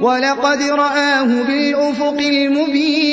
وَلَقَدْ رَآهُ بِالْأُفُقِ الْمُبِينِ.